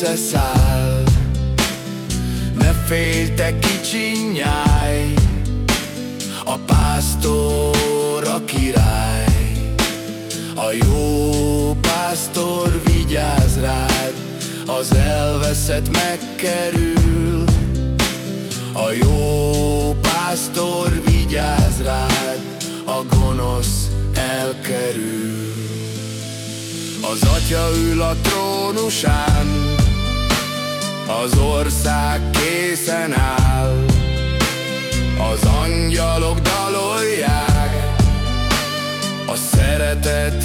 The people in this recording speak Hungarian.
része száll. Ne félj, te kicsi nyáj. A pásztor a király A jó pásztor vigyáz rád. Az elveszett megkerül. A jó pásztor vigyáz rád. A gonosz elkerül Az atya ül a trónusán Az ország készen áll. Az angyalok dalolják A szeretet